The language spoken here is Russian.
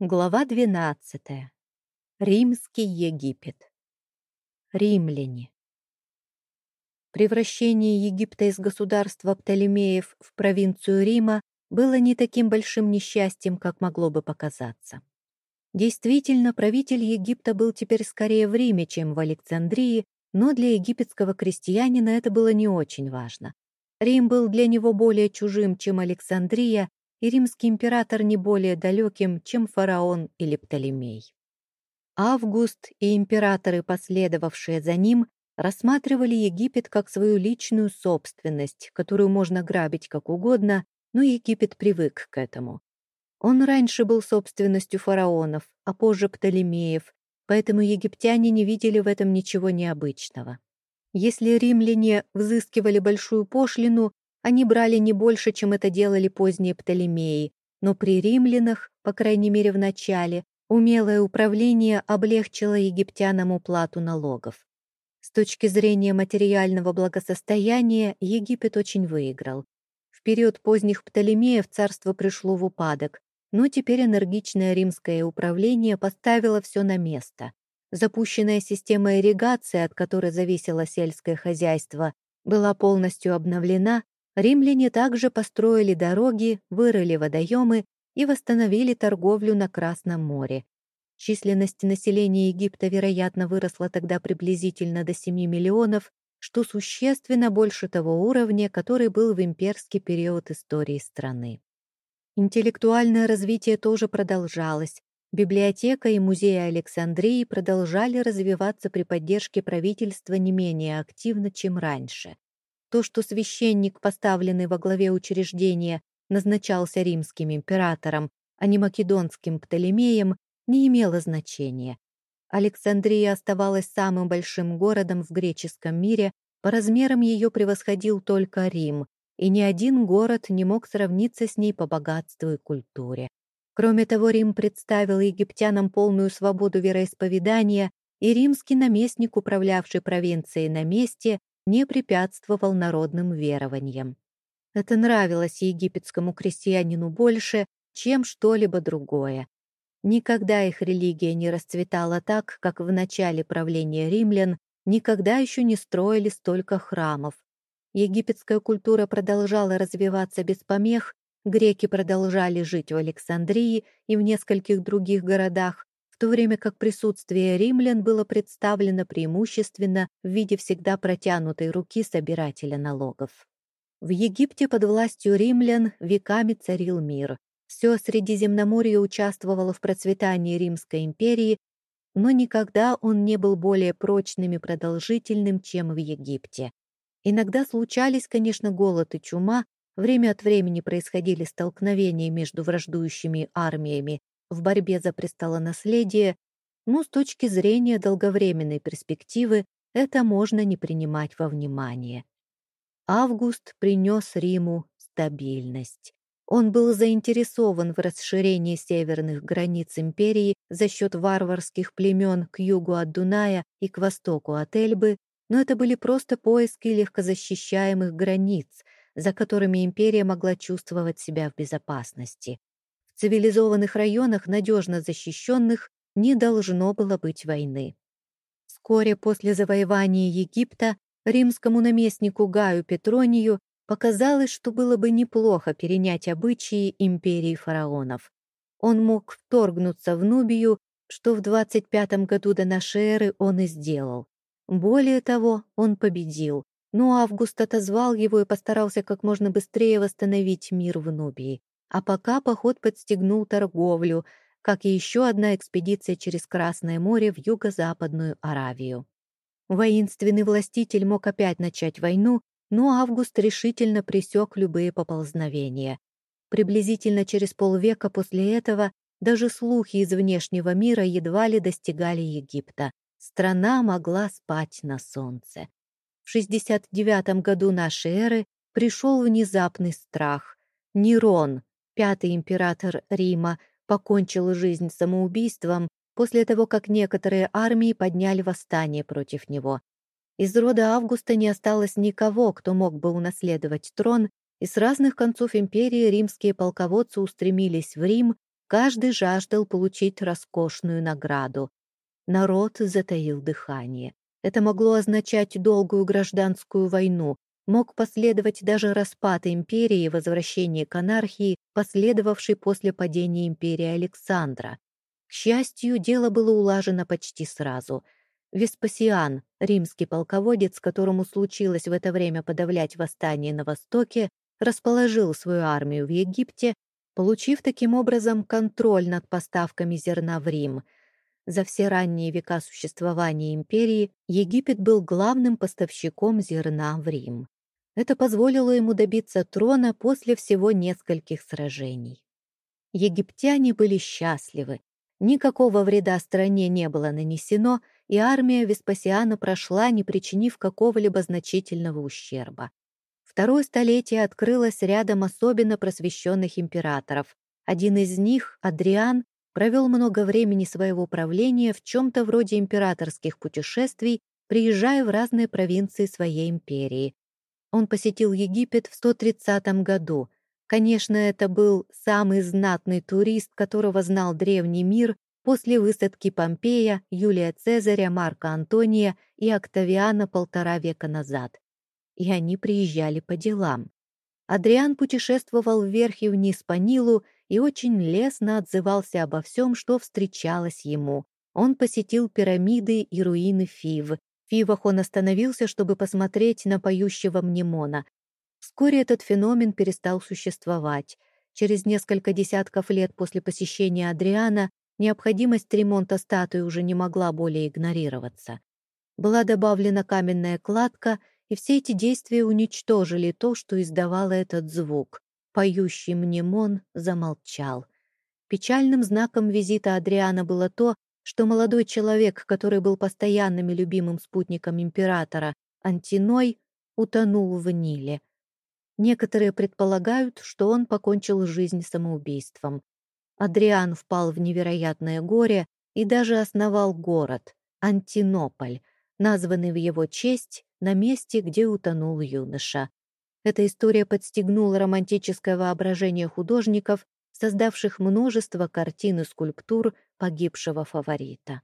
Глава 12. Римский Египет. Римляне. Превращение Египта из государства Птолемеев в провинцию Рима было не таким большим несчастьем, как могло бы показаться. Действительно, правитель Египта был теперь скорее в Риме, чем в Александрии, но для египетского крестьянина это было не очень важно. Рим был для него более чужим, чем Александрия, и римский император не более далеким, чем фараон или Птолемей. Август и императоры, последовавшие за ним, рассматривали Египет как свою личную собственность, которую можно грабить как угодно, но Египет привык к этому. Он раньше был собственностью фараонов, а позже Птолемеев, поэтому египтяне не видели в этом ничего необычного. Если римляне взыскивали большую пошлину, они брали не больше, чем это делали поздние Птолемеи, но при римлянах, по крайней мере в начале, умелое управление облегчило египтянам уплату налогов. С точки зрения материального благосостояния Египет очень выиграл. В период поздних Птолемеев царство пришло в упадок, но теперь энергичное римское управление поставило все на место. Запущенная система ирригации, от которой зависело сельское хозяйство, была полностью обновлена, Римляне также построили дороги, вырыли водоемы и восстановили торговлю на Красном море. Численность населения Египта, вероятно, выросла тогда приблизительно до 7 миллионов, что существенно больше того уровня, который был в имперский период истории страны. Интеллектуальное развитие тоже продолжалось. Библиотека и музей Александрии продолжали развиваться при поддержке правительства не менее активно, чем раньше. То, что священник, поставленный во главе учреждения, назначался римским императором, а не македонским Птолемеем, не имело значения. Александрия оставалась самым большим городом в греческом мире, по размерам ее превосходил только Рим, и ни один город не мог сравниться с ней по богатству и культуре. Кроме того, Рим представил египтянам полную свободу вероисповедания, и римский наместник, управлявший провинцией на месте, не препятствовал народным верованиям. Это нравилось египетскому крестьянину больше, чем что-либо другое. Никогда их религия не расцветала так, как в начале правления римлян, никогда еще не строили столько храмов. Египетская культура продолжала развиваться без помех, греки продолжали жить в Александрии и в нескольких других городах, в то время как присутствие римлян было представлено преимущественно в виде всегда протянутой руки собирателя налогов. В Египте под властью римлян веками царил мир. Все Средиземноморье участвовало в процветании Римской империи, но никогда он не был более прочным и продолжительным, чем в Египте. Иногда случались, конечно, голод и чума, время от времени происходили столкновения между враждующими армиями, в борьбе за престолонаследие, но с точки зрения долговременной перспективы это можно не принимать во внимание. Август принес Риму стабильность. Он был заинтересован в расширении северных границ империи за счет варварских племен к югу от Дуная и к востоку от Эльбы, но это были просто поиски легкозащищаемых границ, за которыми империя могла чувствовать себя в безопасности. Цивилизованных районах, надежно защищенных, не должно было быть войны. Вскоре после завоевания Египта римскому наместнику Гаю Петронию показалось, что было бы неплохо перенять обычаи империи фараонов. Он мог вторгнуться в Нубию, что в 25 году до нашей эры он и сделал. Более того, он победил, но Август отозвал его и постарался как можно быстрее восстановить мир в Нубии. А пока поход подстегнул торговлю, как и еще одна экспедиция через Красное море в юго-западную Аравию. Воинственный властитель мог опять начать войну, но Август решительно пресек любые поползновения. Приблизительно через полвека после этого даже слухи из внешнего мира едва ли достигали Египта. Страна могла спать на солнце. В 69 году нашей эры пришел внезапный страх. Нерон, Пятый император Рима покончил жизнь самоубийством после того, как некоторые армии подняли восстание против него. Из рода Августа не осталось никого, кто мог бы унаследовать трон, и с разных концов империи римские полководцы устремились в Рим, Каждый жаждал получить роскошную награду. Народ затаил дыхание. Это могло означать долгую гражданскую войну, мог последовать даже распад империи и возвращение к анархии, последовавшей после падения империи Александра. К счастью, дело было улажено почти сразу. Веспасиан, римский полководец, которому случилось в это время подавлять восстание на Востоке, расположил свою армию в Египте, получив таким образом контроль над поставками зерна в Рим. За все ранние века существования империи Египет был главным поставщиком зерна в Рим. Это позволило ему добиться трона после всего нескольких сражений. Египтяне были счастливы. Никакого вреда стране не было нанесено, и армия Веспасиана прошла, не причинив какого-либо значительного ущерба. Второе столетие открылось рядом особенно просвещенных императоров. Один из них, Адриан, провел много времени своего правления в чем-то вроде императорских путешествий, приезжая в разные провинции своей империи. Он посетил Египет в 130 году. Конечно, это был самый знатный турист, которого знал древний мир после высадки Помпея, Юлия Цезаря, Марка Антония и Октавиана полтора века назад. И они приезжали по делам. Адриан путешествовал вверх и вниз по Нилу и очень лестно отзывался обо всем, что встречалось ему. Он посетил пирамиды и руины Фив, Фивах он остановился, чтобы посмотреть на поющего мнемона. Вскоре этот феномен перестал существовать. Через несколько десятков лет после посещения Адриана необходимость ремонта статуи уже не могла более игнорироваться. Была добавлена каменная кладка, и все эти действия уничтожили то, что издавало этот звук. Поющий мнемон замолчал. Печальным знаком визита Адриана было то, что молодой человек, который был постоянным и любимым спутником императора, Антиной, утонул в Ниле. Некоторые предполагают, что он покончил жизнь самоубийством. Адриан впал в невероятное горе и даже основал город, Антинополь, названный в его честь на месте, где утонул юноша. Эта история подстегнула романтическое воображение художников, создавших множество картин и скульптур погибшего фаворита.